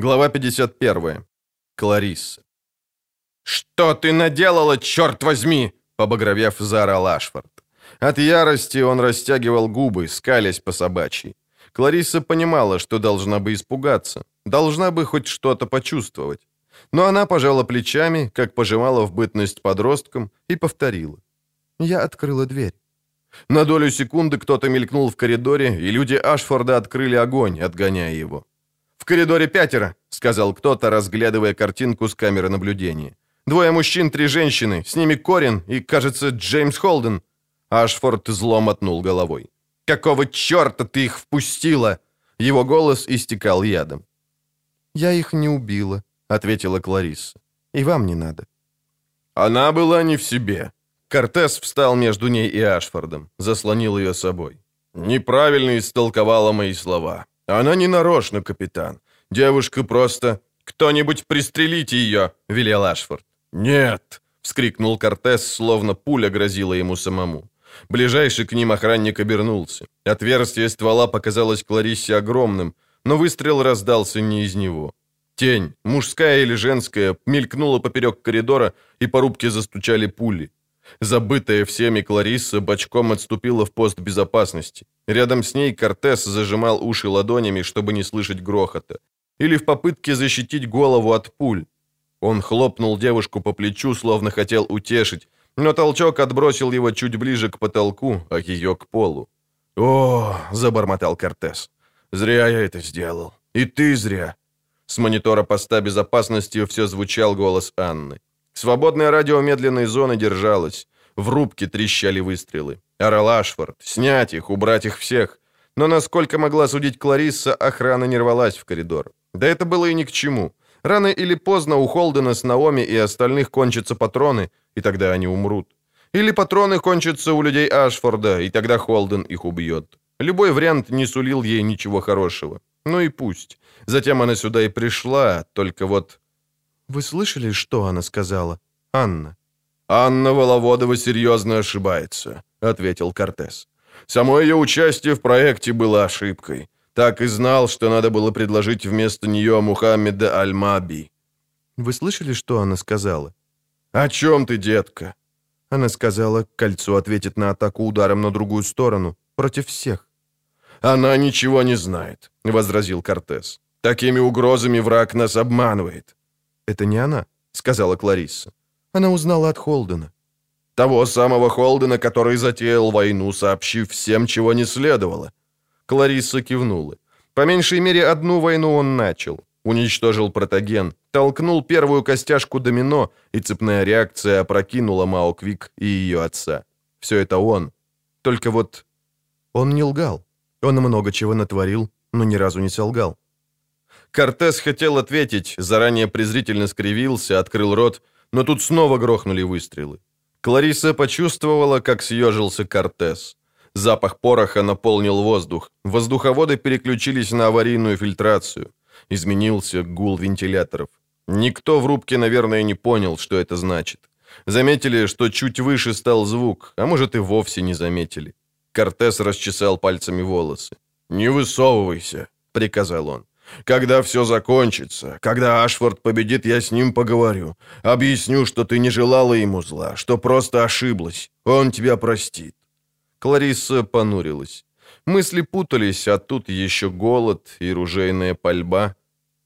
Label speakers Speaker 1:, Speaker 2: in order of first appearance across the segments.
Speaker 1: Глава 51. Кларисса. «Что ты наделала, черт возьми!» — побагровев, заорал Ашфорд. От ярости он растягивал губы, скалясь по собачьей. Клариса понимала, что должна бы испугаться, должна бы хоть что-то почувствовать. Но она пожала плечами, как пожимала в бытность подростком, и повторила. «Я открыла дверь». На долю секунды кто-то мелькнул в коридоре, и люди Ашфорда открыли огонь, отгоняя его. «В коридоре пятеро», — сказал кто-то, разглядывая картинку с камеры наблюдения. «Двое мужчин, три женщины, с ними Корин и, кажется, Джеймс Холден». Ашфорд зло мотнул головой. «Какого черта ты их впустила?» Его голос истекал ядом. «Я их не убила», — ответила Кларисса. «И вам не надо». Она была не в себе. Кортес встал между ней и Ашфордом, заслонил ее собой. Неправильно истолковала мои слова. Она не нарочно, капитан. Девушка просто... «Кто-нибудь пристрелите ее!» — велел Ашфорд. «Нет!» — вскрикнул Кортес, словно пуля грозила ему самому. Ближайший к ним охранник обернулся. Отверстие ствола показалось Клариссе огромным, но выстрел раздался не из него. Тень, мужская или женская, мелькнула поперек коридора, и по рубке застучали пули. Забытая всеми Кларисса бочком отступила в пост безопасности. Рядом с ней Кортес зажимал уши ладонями, чтобы не слышать грохота. Или в попытке защитить голову от пуль. Он хлопнул девушку по плечу, словно хотел утешить, но толчок отбросил его чуть ближе к потолку, а ее к полу. «О!» — забормотал Кортес. «Зря я это сделал. И ты зря». С монитора поста безопасности все звучал голос Анны. Свободное радио медленной зоны держалось. В рубке трещали выстрелы. Орал Ашфорд. Снять их, убрать их всех. Но, насколько могла судить Кларисса, охрана не рвалась в коридор. Да это было и ни к чему. Рано или поздно у Холдена с Наоми и остальных кончатся патроны, и тогда они умрут. Или патроны кончатся у людей Ашфорда, и тогда Холден их убьет. Любой вариант не сулил ей ничего хорошего. Ну и пусть. Затем она сюда и пришла, только вот «Вы слышали, что она сказала? Анна?» «Анна Воловодова серьезно ошибается», — ответил Кортес. «Само ее участие в проекте было ошибкой. Так и знал, что надо было предложить вместо нее Мухаммеда Аль-Маби».
Speaker 2: «Вы слышали, что она сказала?»
Speaker 1: «О чем ты, детка?»
Speaker 2: Она сказала, кольцо ответит на атаку ударом на другую сторону, против всех.
Speaker 1: «Она ничего не знает», — возразил Кортес. «Такими угрозами враг нас обманывает.
Speaker 2: «Это не она», — сказала Кларисса. «Она узнала от Холдена».
Speaker 1: «Того самого Холдена, который затеял войну, сообщив всем, чего не следовало». Кларисса кивнула. По меньшей мере, одну войну он начал. Уничтожил протоген, толкнул первую костяшку домино, и цепная реакция опрокинула Мао Квик и ее отца. Все это он. Только вот он не лгал. Он много чего натворил, но ни разу не солгал. Кортес хотел ответить, заранее презрительно скривился, открыл рот, но тут снова грохнули выстрелы. Клариса почувствовала, как съежился Кортес. Запах пороха наполнил воздух. Воздуховоды переключились на аварийную фильтрацию. Изменился гул вентиляторов. Никто в рубке, наверное, не понял, что это значит. Заметили, что чуть выше стал звук, а может и вовсе не заметили. Кортес расчесал пальцами волосы. «Не высовывайся», — приказал он. Когда все закончится, когда Ашфорд победит, я с ним поговорю. Объясню, что ты не желала ему зла, что просто ошиблась. Он тебя простит». Кларисса понурилась. Мысли путались, а тут еще голод и ружейная пальба.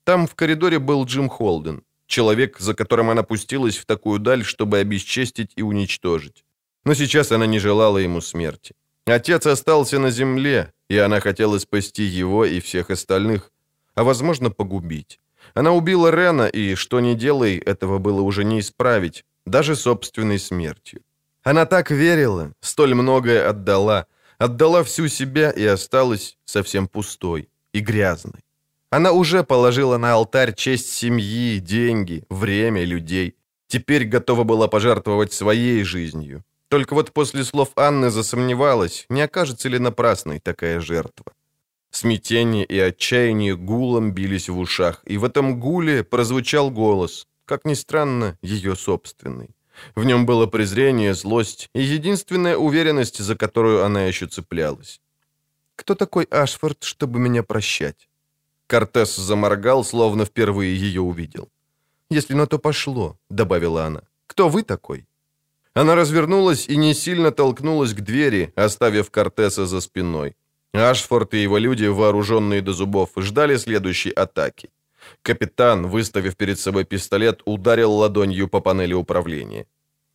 Speaker 1: Там в коридоре был Джим Холден, человек, за которым она пустилась в такую даль, чтобы обесчестить и уничтожить. Но сейчас она не желала ему смерти. Отец остался на земле, и она хотела спасти его и всех остальных, а, возможно, погубить. Она убила Рена, и, что ни делай, этого было уже не исправить, даже собственной смертью. Она так верила, столь многое отдала, отдала всю себя и осталась совсем пустой и грязной. Она уже положила на алтарь честь семьи, деньги, время, людей. Теперь готова была пожертвовать своей жизнью. Только вот после слов Анны засомневалась, не окажется ли напрасной такая жертва. Смятение и отчаяние гулом бились в ушах, и в этом гуле прозвучал голос, как ни странно, ее собственный. В нем было презрение, злость и единственная уверенность, за которую она еще цеплялась. «Кто такой Ашфорд, чтобы меня прощать?» Кортес заморгал, словно впервые ее увидел.
Speaker 2: «Если на то пошло», — добавила она, — «кто вы такой?»
Speaker 1: Она развернулась и не сильно толкнулась к двери, оставив Кортеса за спиной. Ашфорд и его люди, вооруженные до зубов, ждали следующей атаки. Капитан, выставив перед собой пистолет, ударил ладонью по панели управления.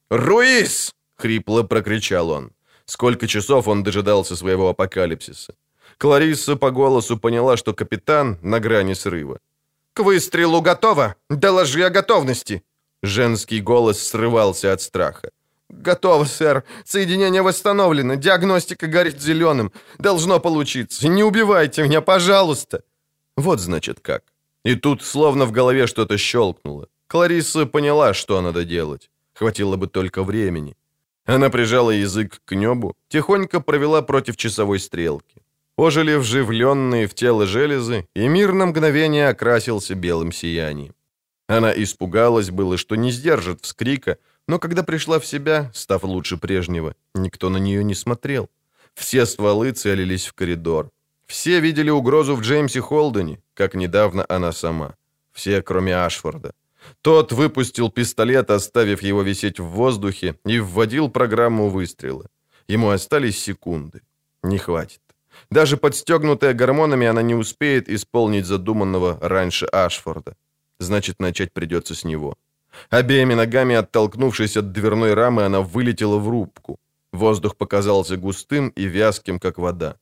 Speaker 1: «Руис!» — хрипло прокричал он. Сколько часов он дожидался своего апокалипсиса. Кларисса по голосу поняла, что капитан на грани срыва.
Speaker 2: «К выстрелу готово! Доложи о готовности!»
Speaker 1: Женский голос срывался от страха.
Speaker 2: «Готово, сэр. Соединение восстановлено. Диагностика горит зеленым. Должно получиться. Не убивайте меня, пожалуйста!»
Speaker 1: Вот значит как. И тут словно в голове что-то щелкнуло. Кларисса поняла, что надо делать. Хватило бы только времени. Она прижала язык к небу, тихонько провела против часовой стрелки. Ожили вживленные в тело железы, и мир на мгновение окрасился белым сиянием. Она испугалась было, что не сдержит вскрика, но когда пришла в себя, став лучше прежнего, никто на нее не смотрел. Все стволы целились в коридор. Все видели угрозу в Джеймсе Холдене, как недавно она сама. Все, кроме Ашфорда. Тот выпустил пистолет, оставив его висеть в воздухе, и вводил программу выстрела. Ему остались секунды. Не хватит. Даже подстегнутая гормонами она не успеет исполнить задуманного раньше Ашфорда. Значит, начать придется с него. Обеими ногами оттолкнувшись от дверной рамы, она вылетела в рубку. Воздух показался густым и вязким, как вода.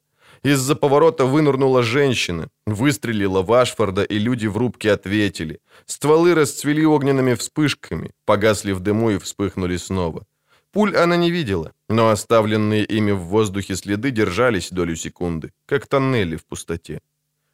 Speaker 1: Из-за поворота вынырнула женщина, выстрелила в Ашфорда, и люди в рубке ответили. Стволы расцвели огненными вспышками, погасли в дыму и вспыхнули снова. Пуль она не видела, но оставленные ими в воздухе следы держались долю секунды, как тоннели в пустоте.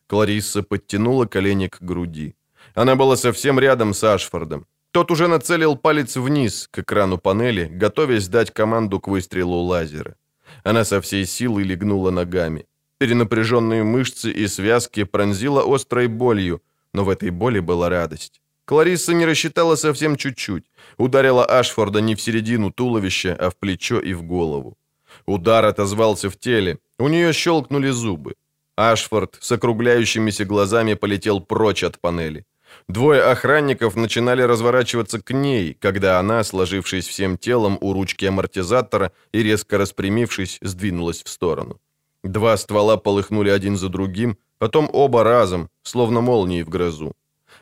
Speaker 1: Кларисса подтянула колени к груди. Она была совсем рядом с Ашфордом. Тот уже нацелил палец вниз, к экрану панели, готовясь дать команду к выстрелу лазера. Она со всей силы легнула ногами. Перенапряженные мышцы и связки пронзила острой болью, но в этой боли была радость. Кларисса не рассчитала совсем чуть-чуть. Ударила Ашфорда не в середину туловища, а в плечо и в голову. Удар отозвался в теле. У нее щелкнули зубы. Ашфорд с округляющимися глазами полетел прочь от панели. Двое охранников начинали разворачиваться к ней, когда она, сложившись всем телом у ручки амортизатора и резко распрямившись, сдвинулась в сторону. Два ствола полыхнули один за другим, потом оба разом, словно молнии в грозу.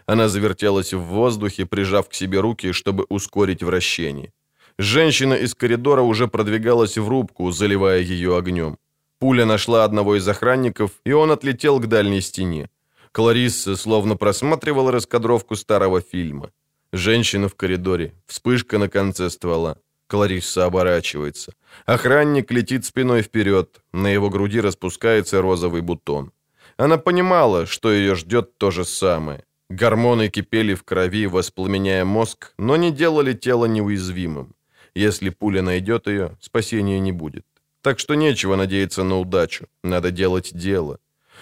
Speaker 1: Она завертелась в воздухе, прижав к себе руки, чтобы ускорить вращение. Женщина из коридора уже продвигалась в рубку, заливая ее огнем. Пуля нашла одного из охранников, и он отлетел к дальней стене. Кларисса словно просматривала раскадровку старого фильма. Женщина в коридоре, вспышка на конце ствола. Кларисса оборачивается. Охранник летит спиной вперед, на его груди распускается розовый бутон. Она понимала, что ее ждет то же самое. Гормоны кипели в крови, воспламеняя мозг, но не делали тело неуязвимым. Если пуля найдет ее, спасения не будет. Так что нечего надеяться на удачу, надо делать дело.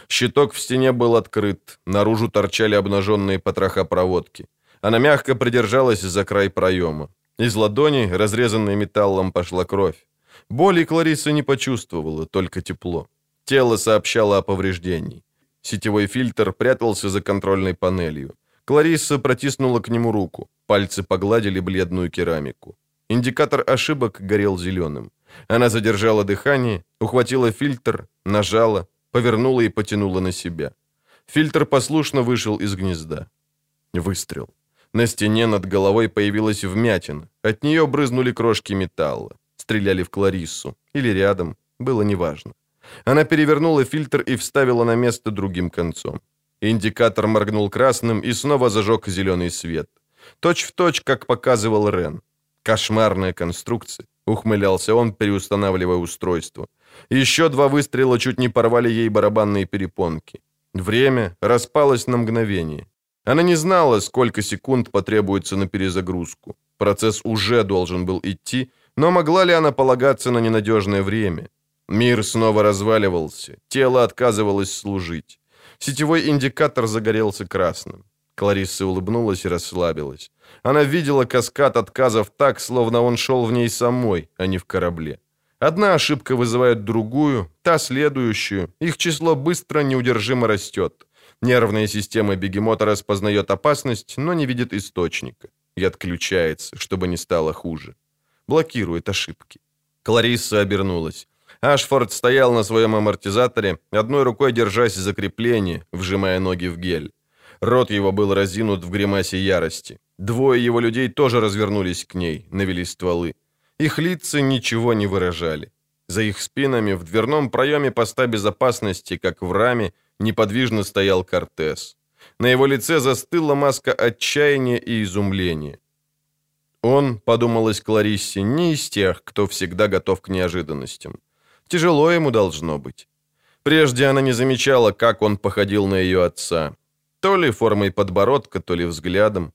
Speaker 1: Щиток в стене был открыт, наружу торчали обнаженные потроха проводки. Она мягко придержалась за край проема. Из ладони, разрезанной металлом, пошла кровь. Боли Клариса не почувствовала, только тепло. Тело сообщало о повреждении. Сетевой фильтр прятался за контрольной панелью. Кларисса протиснула к нему руку. Пальцы погладили бледную керамику. Индикатор ошибок горел зеленым. Она задержала дыхание, ухватила фильтр, нажала, повернула и потянула на себя. Фильтр послушно вышел из гнезда. Выстрел. На стене над головой появилась вмятина. От нее брызнули крошки металла. Стреляли в Клариссу. Или рядом. Было неважно. Она перевернула фильтр и вставила на место другим концом. Индикатор моргнул красным и снова зажег зеленый свет. Точь в точь, как показывал Рен. Кошмарная конструкция. Ухмылялся он, переустанавливая устройство. Еще два выстрела чуть не порвали ей барабанные перепонки. Время распалось на мгновение. Она не знала, сколько секунд потребуется на перезагрузку. Процесс уже должен был идти, но могла ли она полагаться на ненадежное время? Мир снова разваливался, тело отказывалось служить. Сетевой индикатор загорелся красным. Кларисса улыбнулась и расслабилась. Она видела каскад отказов так, словно он шел в ней самой, а не в корабле. Одна ошибка вызывает другую, та следующую. Их число быстро, неудержимо растет. Нервная система бегемота распознает опасность, но не видит источника и отключается, чтобы не стало хуже. Блокирует ошибки. Кларисса обернулась. Ашфорд стоял на своем амортизаторе, одной рукой держась за крепление, вжимая ноги в гель. Рот его был разинут в гримасе ярости. Двое его людей тоже развернулись к ней, навели стволы. Их лица ничего не выражали. За их спинами в дверном проеме поста безопасности, как в раме, неподвижно стоял Кортес. На его лице застыла маска отчаяния и изумления. Он, подумалось Клариссе, не из тех, кто всегда готов к неожиданностям. Тяжело ему должно быть. Прежде она не замечала, как он походил на ее отца. То ли формой подбородка, то ли взглядом.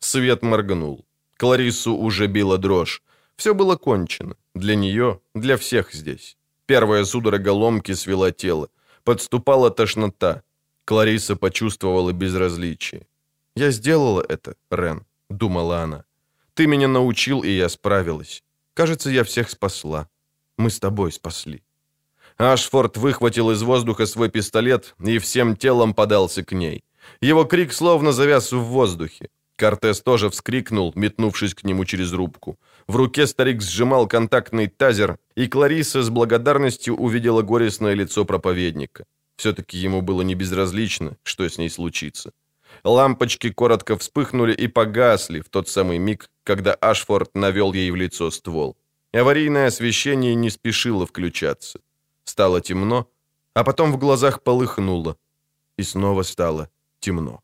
Speaker 1: Свет моргнул. Клариссу уже била дрожь. Все было кончено. Для нее, для всех здесь. Первая судорога ломки свела тело. Подступала тошнота. Клариса почувствовала безразличие. «Я сделала это, Рен», — думала она. «Ты меня научил, и я справилась. Кажется, я всех спасла. Мы с тобой спасли». Ашфорд выхватил из воздуха свой пистолет и всем телом подался к ней. Его крик словно завяз в воздухе. Кортес тоже вскрикнул, метнувшись к нему через рубку. В руке старик сжимал контактный тазер, и Клариса с благодарностью увидела горестное лицо проповедника. Все-таки ему было не безразлично, что с ней случится. Лампочки коротко вспыхнули и погасли в тот самый миг, когда Ашфорд навел ей в лицо ствол. Аварийное освещение не спешило включаться. Стало темно, а потом в глазах полыхнуло, и снова стало темно.